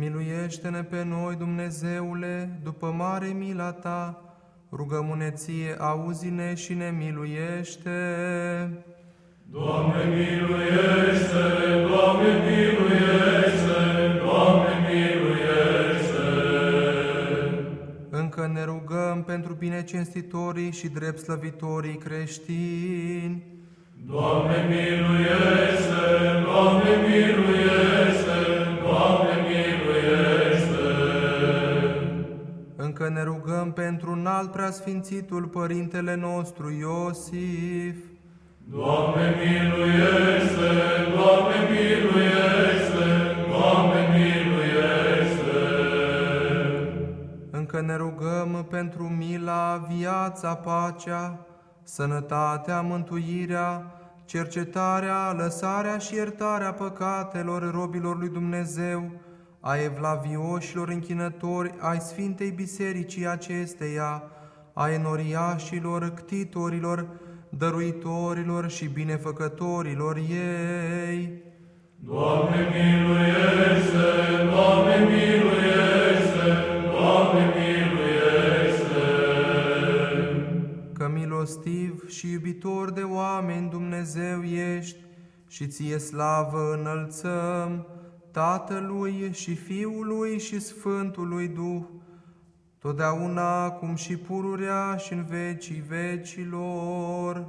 Miluiește-ne pe noi, Dumnezeule, după mare mila Ta, rugămâneție, auzi-ne și ne miluiește. Doamne miluiește, Doamne miluiește, Doamne miluiește. Încă ne rugăm pentru binecinstitorii și drept slăvitorii creștini. Doamne miluiește, Încă ne rugăm pentru înalt preasfințitul Părintele nostru Iosif. Doamne miluiește, Doamne miluiește, Doamne miluiește. Încă ne rugăm pentru mila, viața, pacea, sănătatea, mântuirea, cercetarea, lăsarea și iertarea păcatelor robilor lui Dumnezeu, a evlavioșilor închinători ai Sfintei Bisericii acesteia, a enoriașilor, ctitorilor, dăruitorilor și binefăcătorilor ei. Doamne miluiește, Doamne miluiește, Doamne miluiește. că milostiv și iubitor de oameni Dumnezeu ești și ție slavă înălțăm Tatălui și Fiului și Sfântului Duh, totdeauna cum și pururea și în vecii vecilor.